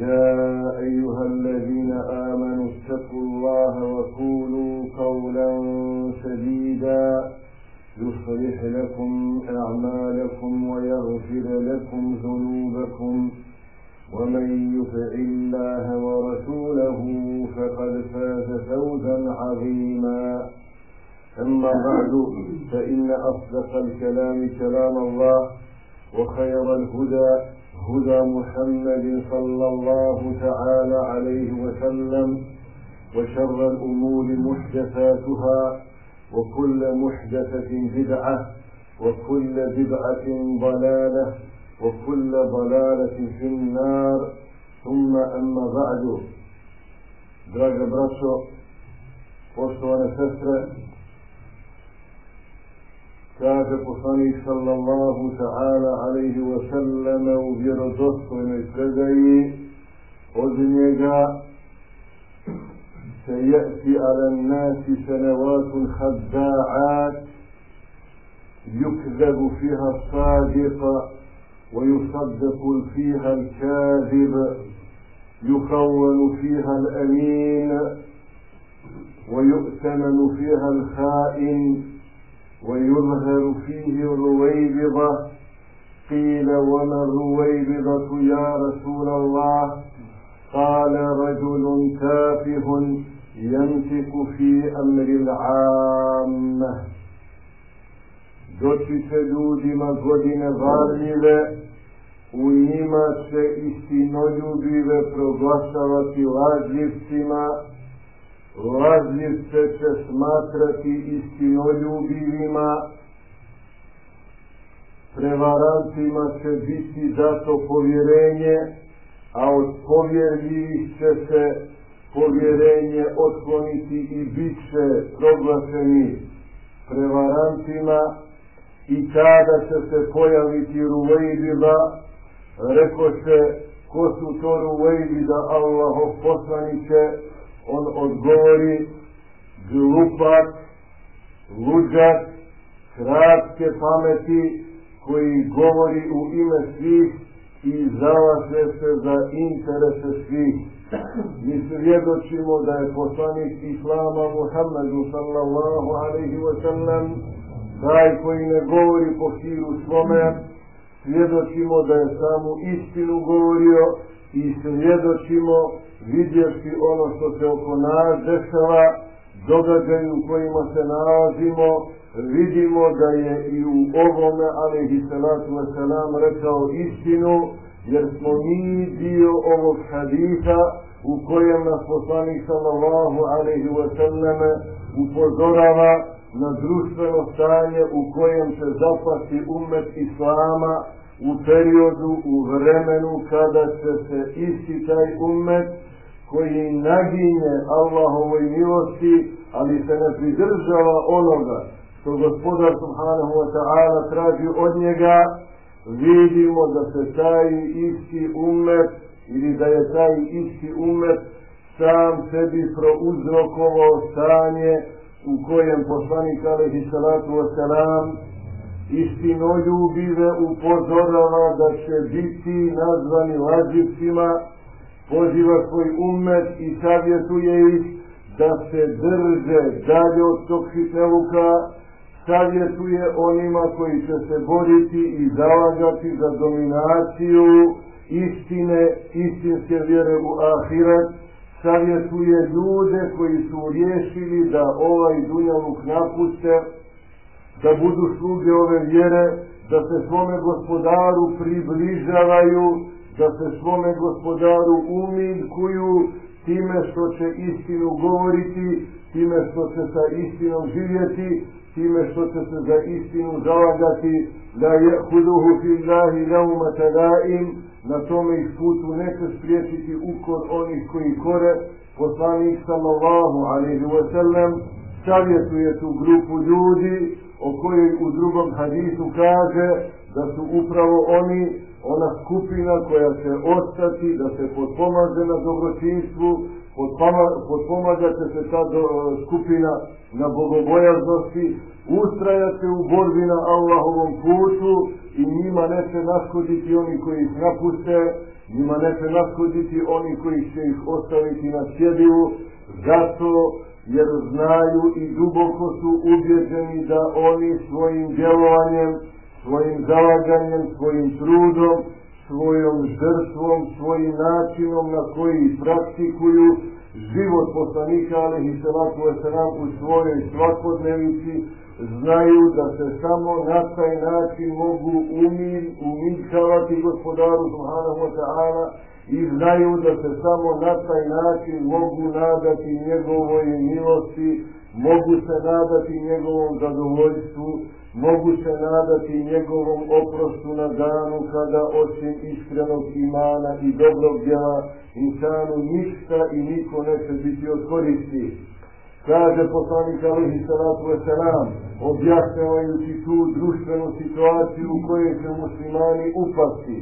يا أيها الذين آمنوا اتقوا الله وقولوا قولا سديدا يصلح لكم أعمالكم ويغفر لكم ذنوبكم ومن يطع الله ورسوله فقد فاز فوزا عظيما. أما بعد فإن أصدق الكلام كلام الله وخير الهدى هدى محمد صلى الله تعالى عليه وسلم وشر الأمور محدثاتها وكل محدثة بدعة وكل بدعة ضلالة وكل ضلالة في النار. ثم أما بعد دراجة براشو poštovane sestre, poslanik sallallahu ta'ala alaihi wa sallam u vjerodostojnoj predaji od njega سيأتي على الناس سنوات خداعات. يكذب فيها الصادق ويصدق فيها الكاذب. يخون فيها الأمين. ويؤتمن فيها الخائن. ويظهر فيه الرويبضة قيل وما الرويبضة يا رسول الله قال رجل تافه يمسك في أمر العامة doći će ljudima godine varljive, u njima će istinoljubive proglašavati lažljivcima, lažljivce će smatrati istinoljubivima, prevarantima će biti dato povjerenje, a od povjerljivih će se povjerenje otkloniti i bit će proglašeni prevarantima. I kada će se pojaviti Ruvejbila, reko se ko su to Ruvejbila Allahov poslaniće, on odgovori glupak, luđak, kratke pameti koji govori u ime svih i zalaže se za interese svih. Mi svjedočimo da je poslanik Islama Muhammedu sallallahu alaihi wa sallam taj koji ne govori po hiru svome, svjedočimo da je samu istinu govorio i svjedočimo vidjevši ono što se oko nas dešava, događaju u kojima se nalazimo, vidimo da je i u ovome, alaihi salatu wasalam, rekao istinu, jer smo mi dio ovog hadisa u kojem nas poslanik sallallahu alaihi wasallam upozorava na društveno stanje u kojem će zapasti umet Islama u periodu, u vremenu kada će se isti taj umet koji naginje Allahovoj milosti, ali se ne pridržava onoga što gospodar subhanahu wa ta'ala traži od njega, vidimo da se taj isti umet ili da je taj isti umet sam sebi prouzrokovao stanje u kojem poslanik alaihi salatu wasalam istinoljubive upozorava da će biti nazvani laživcima, poziva svoj umet i savjetuje ih da se drže dalje od tog fitneluka, savjetuje onima koji će se boriti i zalagati za dominaciju istine, istinske vjere u ahiret, savjetuje ljude koji su riješili da ovaj dunjaluk napuste, da budu sluge ove vjere, da se svome gospodaru približavaju, da se svome gospodaru umilkuju time što će istinu govoriti, time što će sa istinom živjeti, time što će se za istinu zalagati, da je huduhu fillahi laumata daim, na tome ih putu neće spriječiti ukor onih koji kore, poslanik sallallahu alaihi wa sallam savjetuje tu grupu ljudi o kojoj u drugom hadisu kaže da su upravo oni ona skupina koja će ostati da se potpomaže na dobročinstvu potpomagat će se ta do, skupina na bogobojaznosti ustrajate u borbi na Allahovom putu i njima neće naškoditi oni koji ih napuste njima neće naškoditi oni koji će ih ostaviti na sjedivu zato jer znaju i duboko su ubjeđeni da oni svojim djelovanjem, svojim zalaganjem, svojim trudom, svojom žrtvom, svojim načinom na koji praktikuju život poslanika, ali i salatu wasalam u svojoj svakodnevici, znaju da se samo na taj način mogu umir, umirkavati gospodaru Subhanahu wa i znaju da se samo na taj način mogu nadati njegovoj milosti, mogu se nadati njegovom zadovoljstvu, mogu se nadati njegovom oprostu na danu kada osim iskrenog imana i dobrog djela insanu ništa i niko neće biti od koristi. Kaže poslanik alihi salatu wasalam, objašnjavajući tu društvenu situaciju u kojoj će muslimani upasti,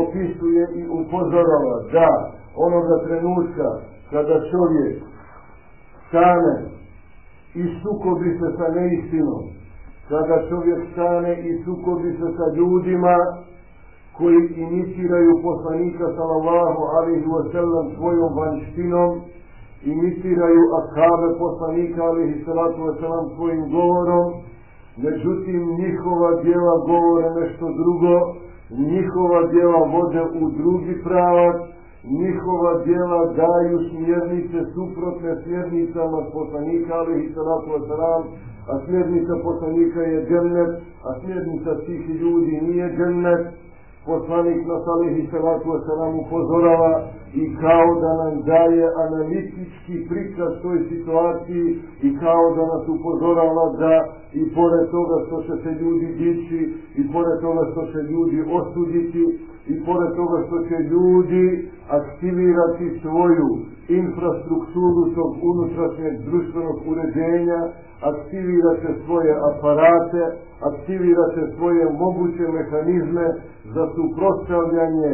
opisuje i upozorava da onoga trenutka kada čovjek stane i sukobi se sa neistinom, kada čovjek stane i sukobi se sa ljudima koji imitiraju poslanika sallallahu alaihi wa sallam svojom vanštinom, imitiraju ashabe poslanika alaihi salatu wa sallam svojim govorom, međutim njihova djela govore nešto drugo, njihova djela vode u drugi pravac, njihova djela daju smjernice suprotne smjernicama poslanika alaihi salatu wa sallam, a smjernica poslanika je džennet, a smjernica tih ljudi nije džennet, poslanik nas alihi salatu wasalam upozorava i kao da nam daje analitički prikaz toj situaciji i kao da nas upozorava da i pored toga što će se ljudi dići i pored toga što će ljudi osuditi i pored toga što će ljudi aktivirati svoju infrastrukturu tog unutrašnjeg društvenog uređenja, aktivirate svoje aparate, aktivirate svoje moguće mehanizme za suprotstavljanje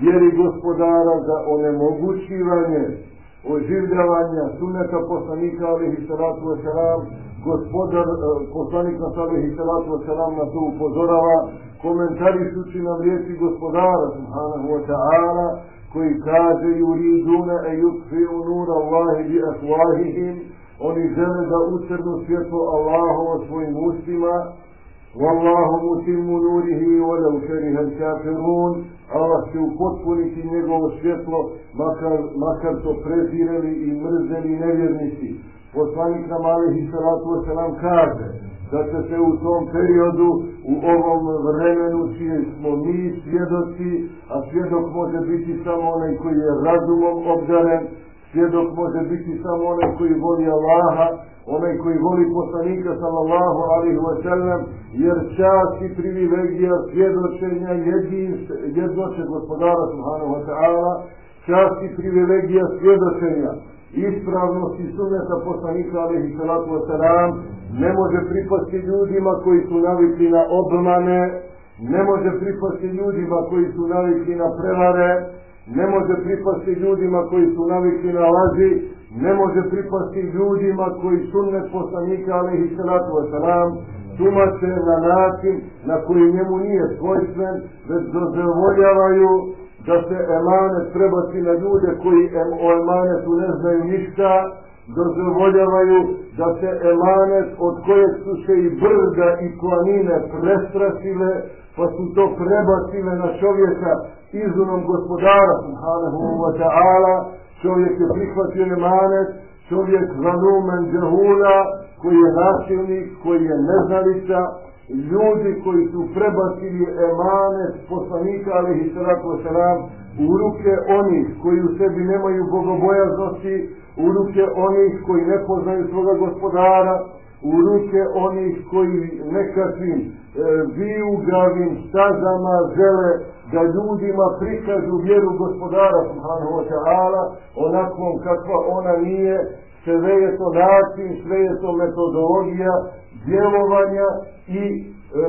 vjeri gospodara, za onemogućivanje oživljavanja suneta poslanika alihi salatu wasalam, gospodar, poslanik nas alihi salatu wasalam na to upozorava, komentarišući nam riječi gospodara subhanahu wa ta'ala, koji kaže yuriduna e yutfi'u nura Allahi bi afwahihim. Oni žele da ucrnu svjetlo Allahovo svojim ustima. Wallahu mutimmu nurihi walau kariha al-kafirun. Allah će upotpuniti njegovo svjetlo makar, makar to prezirali i mrzeli nevjernici. Poslanik nam alihi salatu wasalam kaže da će se u tom periodu u ovom vremenu čije smo mi svjedoci a svjedok može biti samo onaj koji je razumom obdaren svjedok može biti samo onaj koji voli Allaha, onaj koji voli poslanika sallallahu alaihi wa sallam, jer čast i privilegija svjedočenja jednoće gospodara subhanahu wa ta'ala, čast i privilegija svjedočenja ispravnosti sunneta poslanika alaihi salatu wa sallam, ne može pripasti ljudima koji su navikli na obmane, ne može pripasti ljudima koji su navikli na prevare, ne može pripasti ljudima koji su navikli na laži, ne može pripasti ljudima koji sunnet poslanika alaihi salatu wasalam. Tumače na način na koji njemu nije svojstven, već dozvoljavaju da se emanet prebaci na ljude koji o emanetu ne znaju ništa, dozvoljavaju da se emanet od kojeg su se i brda i planine prestrasile, pa su to prebacile na čovjeka izunom gospodara subhanahu wa ta'ala. Čovjek je prihvatio emanet čovjek zanumen džahula koji je nasilnik, koji je neznalica ljudi koji su prebacili emanet poslanika alihi salatu wasalam u ruke onih koji u sebi nemaju bogobojaznosti u ruke onih koji ne poznaju svoga gospodara u ruke onih koji nekakvim e, viugavim stazama žele da ljudima prikažu vjeru gospodara subhanahu wa ta'ala onakvom kakva ona nije sve je to način, sve je to metodologija djelovanja i, e,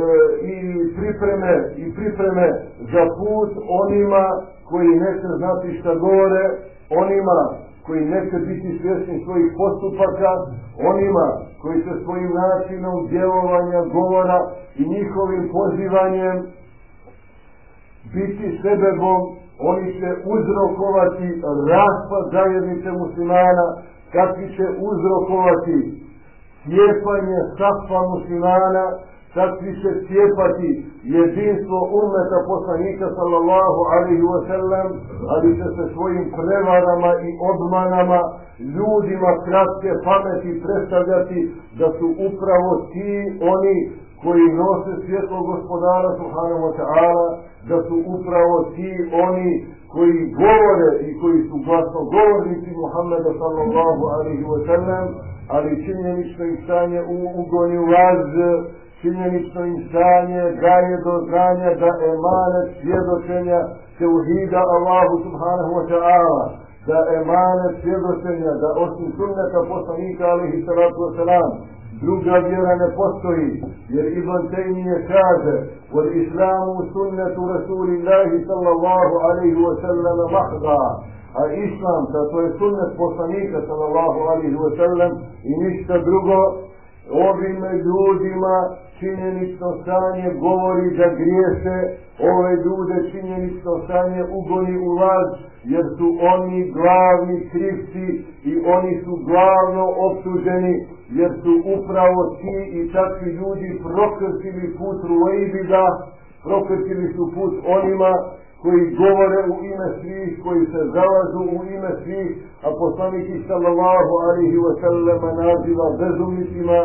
i pripreme i pripreme za put onima koji neće znati šta govore, onima koji neće biti svjesni svojih postupaka, onima koji se svojim načinom djelovanja, govora i njihovim pozivanjem biti sebebom, oni će uzrokovati raspad zajednice muslimana, kakvi će uzrokovati cijepanje safa muslimana, takvi će cijepati jedinstvo umeta poslanika sallallahu alaihi wa sallam, ali će se svojim prevarama i obmanama ljudima kratke pameti predstavljati da su upravo ti oni koji nose svjetlo gospodara subhanahu wa ta'ala, da su upravo ti oni koji govore i koji su glasno govornici Muhammeda sallallahu alaihi wa sallam, ali činjenično ih stanje u ugoni laz, činjenično im stanje daje do znanja da emanet svjedočenja se uhida Allahu subhanahu wa ta'ala, da emanet svjedočenja, da osim sunneta poslanika alihi salatu wa salam, druga vjera ne postoji, jer Ibn Taymiye kaže, wal islamu sunnetu Rasulillahi sallallahu alaihi wa sallam mahda, a islam, da to je sunnet poslanika sallallahu alaihi wa sallam i ništa drugo, ovim ljudima činjenično stanje govori da griješe, ove ljude činjenično stanje ugoni u laž, jer su oni glavni krivci i oni su glavno optuženi, jer su upravo ti i takvi ljudi prokrstili put Ruejbida, prokrstili su put onima koji govore u ime svih, koji se zalažu u ime svih, a poslanik sallallahu alihi wa sallam naziva bezumnicima,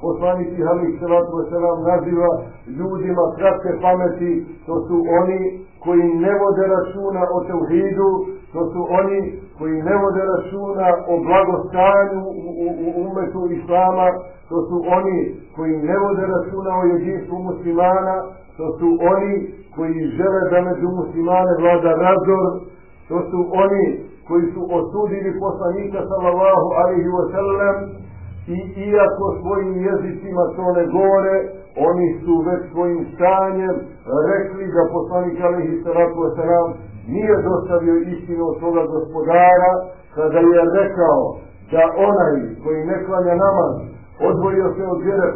poslanik alihi sallallahu wa sallam naziva ljudima kratke pameti, to su oni koji ne vode računa o tevhidu, to su oni koji ne vode računa o blagostanju u, u, u umetu Islama, to su oni koji ne vode računa o jedinstvu muslimana, to su oni koji žele da među muslimane vlada razor, to su oni koji su osudili poslanika sallallahu alaihi wa sallam i iako svojim jezicima to ne govore, oni su već svojim stanjem rekli da poslanik alaihi sallatu wa sallam nije dostavio istinu od svoga gospodara kada je rekao da onaj koji ne klanja namaz odvojio se od vjere,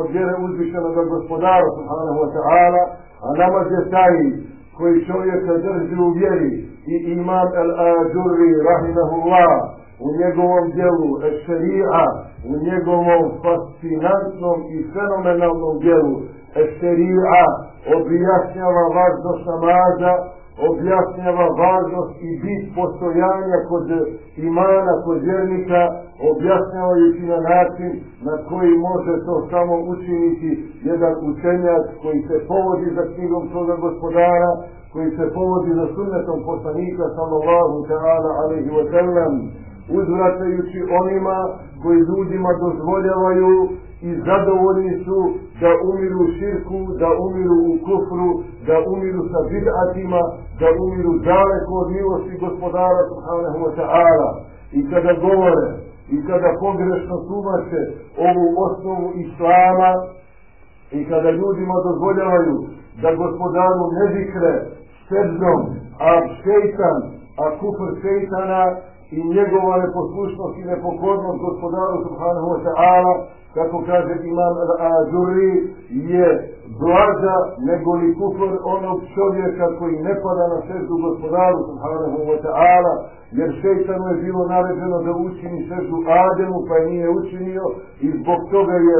od vjere uzvišenog gospodara subhanahu wa ta'ala a namaz je taj koji čovjeka drži u vjeri i imam al-Ađurri rahimahullah u njegovom djelu Ešerija, u njegovom fascinantnom i fenomenalnom djelu Ešerija objašnjava važnost namaza, objašnjava važnost i bit postojanja kod imana, kod vjernika, objašnjavajući na način na koji može to samo učiniti jedan učenjak koji se povodi za knjigom svoga gospodara, koji se povodi za sunnetom poslanika sallallahu ta'ala alaihi wa sallam, uzvraćajući onima koji ljudima dozvoljavaju i zadovoljni su da umiru u širku, da umiru u kufru, da umiru sa bid'atima, da umiru daleko od milosti gospodara subhanahu wa ta'ala. I kada govore i kada pogrešno tumače ovu osnovu islama i kada ljudima dozvoljavaju da gospodaru ne zikre srđom, a šeitan, a kufr šeitana i njegova neposlušnost i nepokornost gospodaru subhanahu wa ta'ala, kako kaže imam al-Ađuri, je blaža nego li kufr onog čovjeka koji ne pada na srđu gospodaru subhanahu wa ta'ala, jer šeitanu je bilo naređeno da učini srđu Ademu, pa je nije učinio i zbog toga je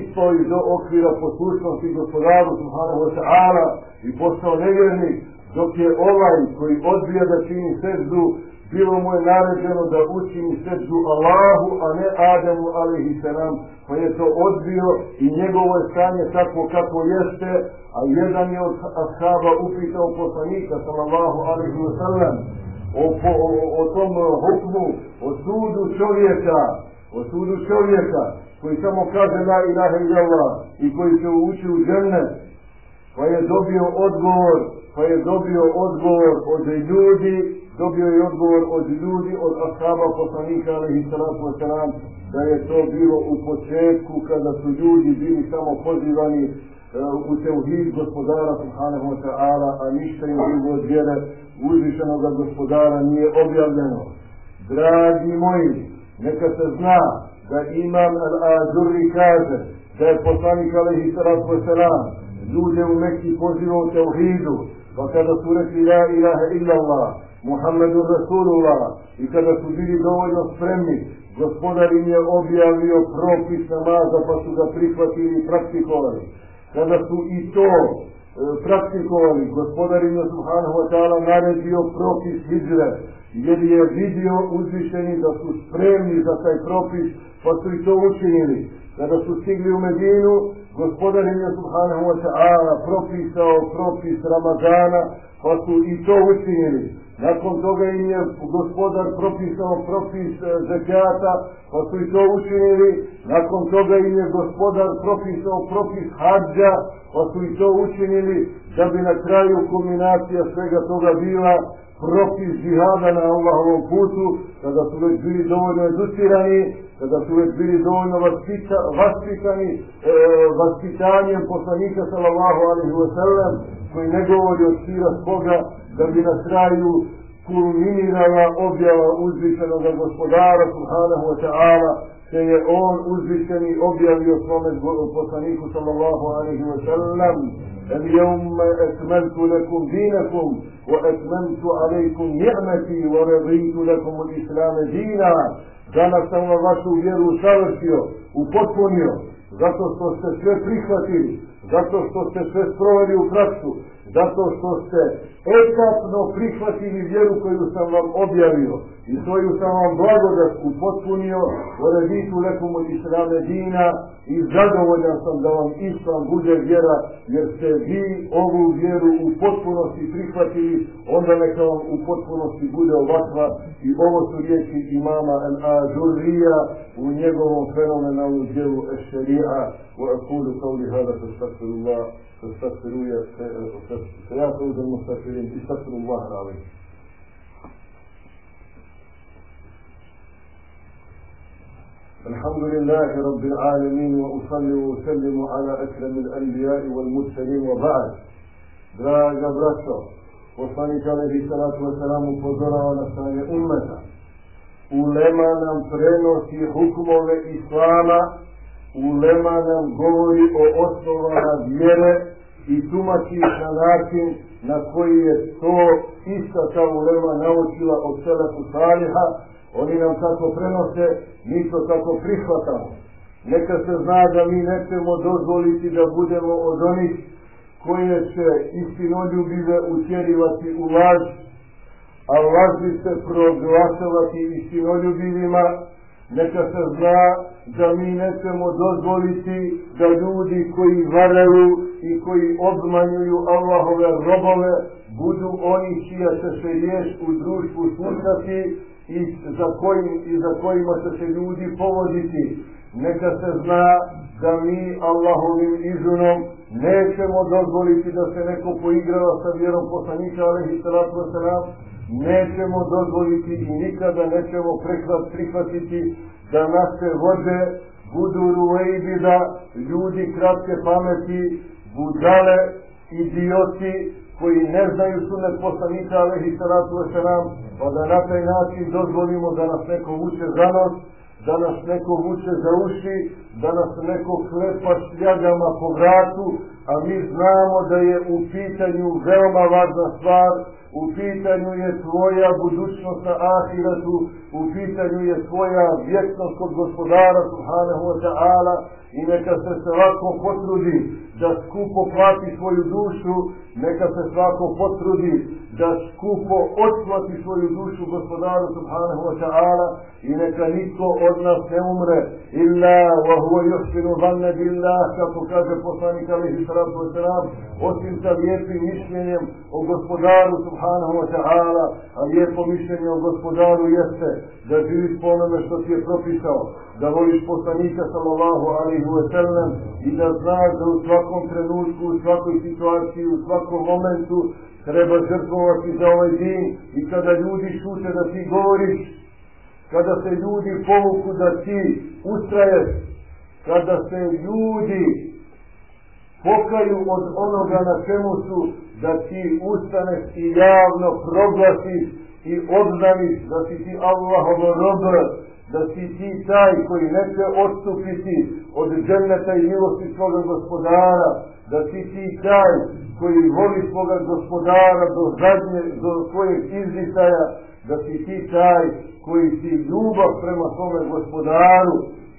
ispao iz okvira poslušnosti gospodaru subhanahu wa ta'ala i postao nevjernik, dok je ovaj koji odbija da čini srđu bilo mu je naređeno da učini seždu Allahu, a ne Adamu, alaihi salam, pa je to odbio i njegovo je stanje tako kako jeste, a jedan je od ashaba upitao poslanika, sallallahu alaihi wa sallam, o, o, o, o tom hukmu, o sudu čovjeka, o sudu čovjeka koji samo kaže la ilaha illallah i koji se uči u džene, pa je dobio odgovor, pa je dobio odgovor od ljudi, dobio je odgovor od ljudi, od ashaba poslanika, alaihi salatu wasalam, da je to bilo u početku kada su ljudi bili samo pozivani uh, u teuhid gospodara subhanahu wa ta'ala, a ništa im drugo od vjere uzvišenog gospodara nije objavljeno. Dragi moji, neka se zna da imam al-Azurri kaže da je poslanik alaihi salatu wasalam ljude u Mekki pozivao teuhidu, pa kada su rekli la ilaha illallah, Muhammedu Rasulullah i kada su bili dovoljno spremni gospodar im je objavio propis namaza pa su ga prihvatili i praktikovali. Kada su i to e, praktikovali, gospodar im je subhanahu wa ta'ala naredio propis hijre, jer je vidio uzvišeni da su spremni za taj propis, pa su i to učinili. Kada su stigli u Medinu, gospodar im subhanahu wa ta'ala propisao propis Ramazana, pa su i to učinili. Nakon toga im je gospodar propisao propis e, zekijata, pa su i to učinili. Nakon toga im je gospodar propisao propis hađa, pa su i to učinili, da bi na kraju kulminacija svega toga bila propis džihada na Allahovom putu, kada su već bili dovoljno educirani, kada su već bili dovoljno vaspita, vaspitani e, vaspitanjem poslanika sallallahu alaihi wa sallam, koji ne govori od svira svoga, da bi na kraju kulminirala objava uzvišenog gospodara subhanahu wa ta'ala, te je on uzvišeni objavio svome poslaniku sallallahu alaihi wa sallam, اليوم أكملت لكم دينكم وأتممت عليكم نعمتي ورضيت لكم الإسلام دينا Danas sam vam vašu vjeru savršio, upotpunio, zato što ste sve prihvatili, zato što ste sve sproveli u praksu, zato što ste etapno prihvatili vjeru koju sam vam objavio i svoju sam vam blagodat upotpunio, oreditu nekom od islame dina i zadovoljan sam da vam islam bude vjera, jer ste vi ovu vjeru u potpunosti prihvatili, onda neka vam u potpunosti bude ovakva. I ovo su riječi imama al-Ađurrija u njegovom fenomenalnom djelu Ešerija وأقول قولي هذا فاستغفر الله فاستغفروا فيا فوز المستغفرين استغفر الله العظيم الحمد لله رب العالمين وأصلي وأسلم على أكرم الأنبياء والمرسلين وبعد دراجة براتو poslanik alaihi salatu wasalam upozorava na stanje ummeta. Ulema nam prenosi hukmove Islama, ulema nam govori o osnovama vjere i tumači na način na koji je to ista ta ulema naučila od Selefu Saliha, oni nam tako prenose, mi to tako prihvatamo. Neka se zna da mi nećemo dozvoliti da budemo od onih koje će istinoljubive utjerivati u laž, a laži se proglašavati istinoljubivima, neka se zna da mi nećemo dozvoliti da ljudi koji varaju i koji obmanjuju Allahove robove budu oni čija će se riješ u društvu slušati i za, kojim, i za kojima će se ljudi povoditi. Neka se zna da mi Allahovim izunom nećemo dozvoliti da se neko poigrava sa vjerom poslanika, alaihi salatu wasalam, nećemo dozvoliti i nikada nećemo prihvatiti da naše vođe budu ruvejdi da ljudi kratke pameti, budale, idioti koji ne znaju sunet poslanika, alaihi salatu wasalam, pa da na taj način dozvolimo da nas neko vuče za nos, da nas neko vuče za uši, da nas neko klepa šljagama po vratu, a mi znamo da je u pitanju veoma važna stvar, u pitanju je tvoja budućnost na ahiretu, u pitanju je tvoja vječnost kod gospodara subhanahu wa ta'ala i neka se svako potrudi da skupo plati svoju dušu, neka se svako potrudi da skupo otplati svoju dušu gospodaru subhanahu wa ta'ala i neka niko od nas ne umre. Illa wa huwa yuhsinu dhanna billah kako kaže poslanik alaihi salatu wa salam osim sa lijepim mišljenjem o gospodaru subhanahu wa ta'ala a lijepo mišljenje o gospodaru jeste da živiš po onome što ti je propisao da voliš poslanika sallallahu alaihi wa sallam i da znaš da u svakom trenutku, u svakoj situaciji, u svakom momentu treba žrtvovati za ovaj din i kada ljudi šute da ti govoriš, kada se ljudi povuku da ti ustraješ, kada se ljudi pokaju od onoga na čemu su, da ti ustaneš i javno proglasiš i obznaviš da si ti Allahovo robo, da si ti taj koji neće odstupiti od dženneta i milosti svoga gospodara, da si ti taj koji voli svoga gospodara do zadnje, do svojeg izvitaja, da si ti taj koji si ljubav prema svome gospodaru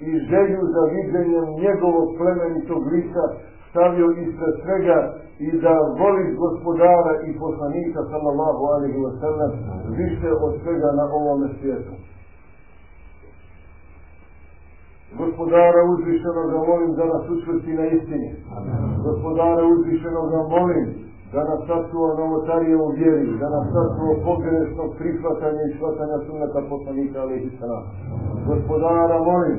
i želju za viđenjem njegovog plemenitog lica stavio ispred svega i da voliš gospodara i poslanika sallallahu alaihi wa sallam više od svega na ovome svijetu. Gospodara uzvišenoga molim da nas učvrsti na istini. Gospodara uzvišenoga molim da nas sačuva novotarije u vjeri, da nas sačuva pogrešnog prihvatanja i shvatanja sunneta poslanika alaihi sallam. Gospodara molim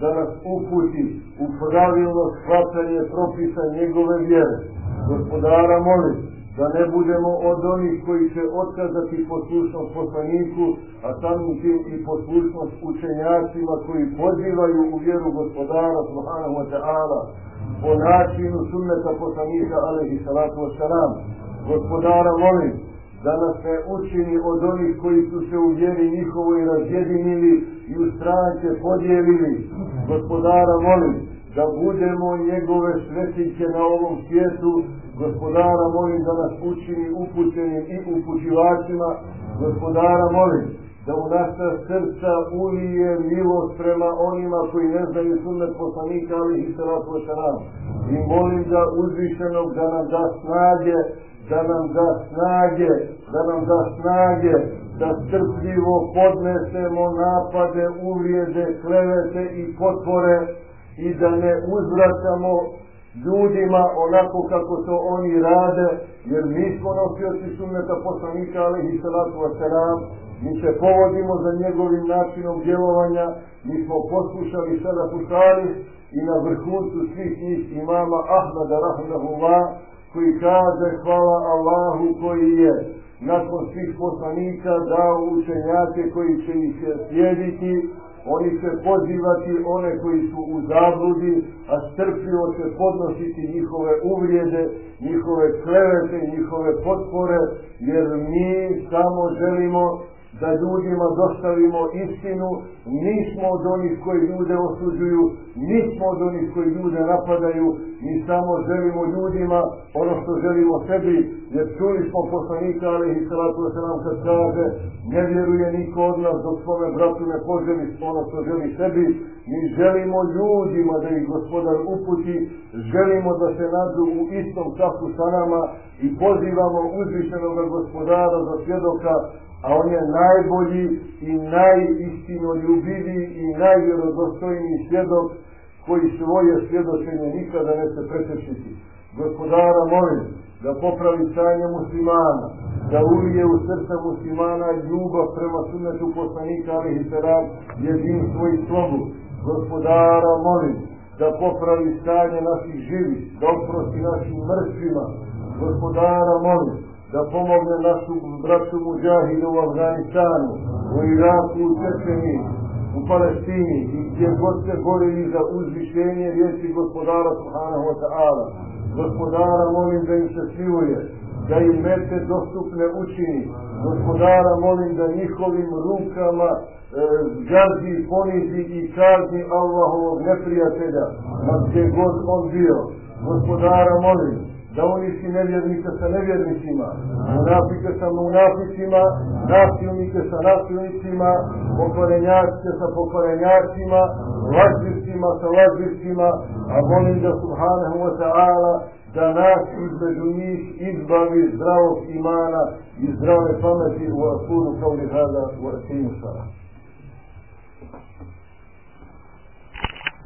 da nas uputi u pravilno shvatanje propisa njegove vjere. Gospodara molim da ne budemo od onih koji će otkazati poslušnost poslaniku, a samim tim i poslušnost učenjacima koji pozivaju u vjeru gospodara subhanahu wa ta'ala po načinu sunneta poslanika alaihi salatu wa salam. Gospodara molim da nas ne učini od onih koji su se u vjeri njihovoj razjedinili i u stranke podijelili. Gospodara molim da budemo njegove svetiće na ovom svijetu. Gospodara molim da nas učini upućenim i upućivačima. Gospodara molim da u naša srca ulije milost prema onima koji ne znaju sunnet poslanika ali i salatu wasalam. I molim da uzvišenog da nam da snage da nam da snage, da nam da snage, da strpljivo podnesemo napade, uvrijede, klevete i potvore i da ne uzvraćamo ljudima onako kako to oni rade, jer mi smo nosioci sunneta poslanika, ali i salatu wasalam, mi se povodimo za njegovim načinom djelovanja, mi smo poslušali sada pušali i na vrhuncu svih njih imama Ahmada Rahmanahullah, koji kaže hvala Allahu koji je nakon svih poslanika dao učenjake koji će ih slijediti, oni će pozivati one koji su u zabludi, a strpljivo će podnositi njihove uvrijede, njihove klevete, njihove potpore, jer mi samo želimo da ljudima dostavimo istinu, nismo od onih koji ljude osuđuju, nismo od onih koji ljude napadaju, mi samo želimo ljudima ono što želimo sebi, jer čuli smo poslanika, ali i salatu se nam kad kaže, ne vjeruje niko od nas dok svome bratu ne poželi ono što želi sebi, mi želimo ljudima da ih gospodar uputi, želimo da se nađu u istom času sa nama i pozivamo uzvišenog gospodara za svjedoka a on je najbolji i najistinoljubivi i najvjerodostojniji svjedok koji svoje svjedočenje nikada ne se pretečiti. Gospodara molim da popravi stanje muslimana, da ulije u srce muslimana ljubav prema sunnetu poslanika alaihi salam, jedinstvo i slobu. Gospodara molim da popravi stanje naših živih, da oprosti našim mrtvima. Gospodara molim da pomogne našu braću muđahide u Afganistanu, u Iraku, u Čečeni, u Palestini i gdje god se borili za uzvišenje riječi gospodara Subhanahu wa ta'ala. Gospodara molim da im se siluje, da im mete dostupne učini. Gospodara molim da njihovim rukama e, gazi, ponizi i kazni Allahovog neprijatelja, ma gdje god on bio. Gospodara molim da uništi nevjernike sa nevjernicima, munafike sa munaficima, nasilnike sa nasilnicima, pokvarenjačke sa pokvarenjačima, lažbivcima sa lažbivcima, a molim da subhanahu wa ta'ala da nas između njih izbavi zdravog imana i zdrave pameti u asuru kao li hada u asimu sara.